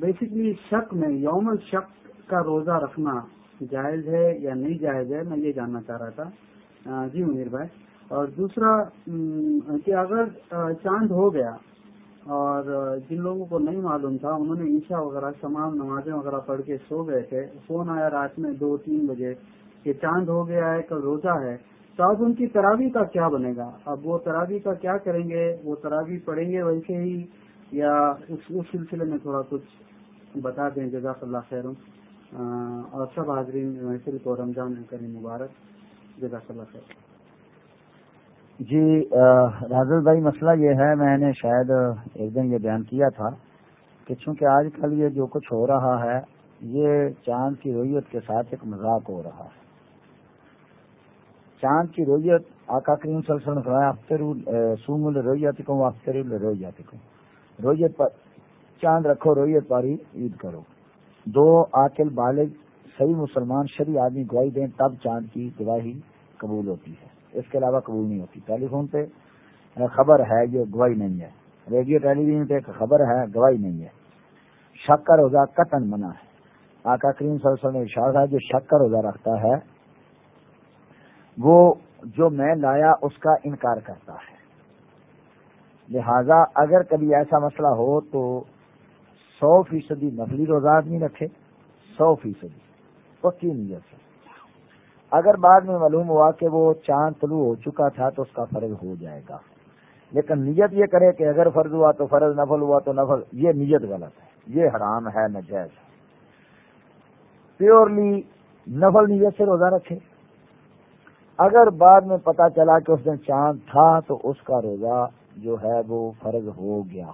Basically شک میں، یوم شک کا روزہ رکھنا جائز ہے یا نہیں جائز ہے، میں یہ جاننا چاہ رہا تھا۔ جی منیر بھائی۔ اور دوسرا کہ اگر چاند ہو گیا اور جن لوگوں کو نہیں معلوم تھا، انہوں نے عشاء وغیرہ تمام نمازیں وغیرہ پڑھ کے سو گئے تھے فون آیا رات میں دو، تین بجے کہ چاند ہو گیا ہے، کل روزہ ہے۔ تو اب ان کی تراوی کا کیا بنے گا؟ اب وہ تراوی کا کیا کریں گے؟ وہ تراوی پڑھیں گے ویسے ہی یا اس سلسلے میں تھوڑا کچھ بتا دیں، جزاک اللہ خیر اور سب حاضرین محفل کو رمضان کریں مبارک۔ جزاک اللہ خیر۔ جی راجل بھائی، مسئلہ یہ ہے، میں نے شاید ایک دن یہ بیان کیا تھا کہ چونکہ آج کل یہ جو کچھ ہو رہا ہے، یہ چاند کی رویت کے ساتھ ایک مذاق ہو رہا ہے۔ چاند کی رویت، آقا کریم اختر سوم الرویت کو اختر الرویت کو رویت پر، چاند رکھو، رویت پر عید کرو۔ دو آکل بالغ، صحیح مسلمان شری آدمی گواہی دیں تب چاند کی گواہی قبول ہوتی ہے۔ اس کے علاوہ قبول نہیں ہوتی۔ ٹیلی فون پہ خبر ہے، یہ گواہی نہیں ہے۔ ریڈیو ٹیلی ویژن پہ خبر ہے، گواہی نہیں ہے۔ شک کا روزہ قطن منع ہے۔ آقا کریم صلی اللہ علیہ وسلم ارشاد ہے جو شک کا روزہ رکھتا ہے، وہ جو میں لایا اس کا انکار کرتا ہے۔ لہذا اگر کبھی ایسا مسئلہ ہو تو سو فیصدی نقلی روزہ نہیں رکھے، سو فیصدی، پکی نیت سے۔ اگر بعد میں معلوم ہوا کہ وہ چاند طلوع ہو چکا تھا تو اس کا فرض ہو جائے گا۔ لیکن نیت یہ کرے کہ اگر فرض ہوا تو فرض، نفل ہوا تو نفل، یہ نیت غلط ہے۔ یہ حرام ہے، نجائز پیورلی نفل نیت سے روزہ رکھے۔ اگر بعد میں پتا چلا کہ اس دن چاند تھا تو اس کا روزہ جو ہے وہ فرض ہو گیا۔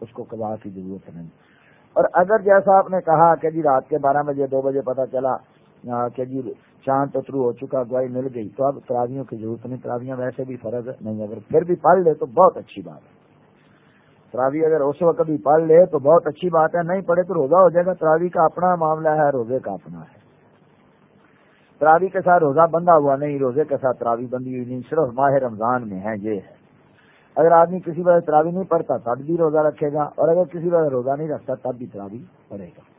اس کو کبا کی ضرورت نہیں۔ اور اگر جیسا آپ نے کہا کہ جی رات کے بارہ بجے، دو بجے پتا چلا کہ جی چاند ترو ہو چکا، گواہی مل گئی، تو اب تراویوں کی ضرورت نہیں۔ تراویاں ویسے بھی فرض نہیں، اگر پھر بھی پڑھ لے تو بہت اچھی بات ہے۔ تراوی اگر اس وقت بھی پڑھ لے تو بہت اچھی بات ہے، نہیں پڑھے تو روزہ ہو جائے گا۔ تراوی کا اپنا معاملہ ہے، روزے کا اپنا ہے۔ تراوی کے ساتھ روزہ بندہ ہوا نہیں، روزے کے ساتھ تراوی بندی ہوئی نہیں، صرف ماہ رمضان میں ہے، یہ ہے۔ اگر آدمی کسی وجہ تراوی نہیں پڑھتا تب بھی روزہ رکھے گا، اور اگر کسی وجہ روزہ نہیں رکھتا، تب بھی تراوی پڑھے گا۔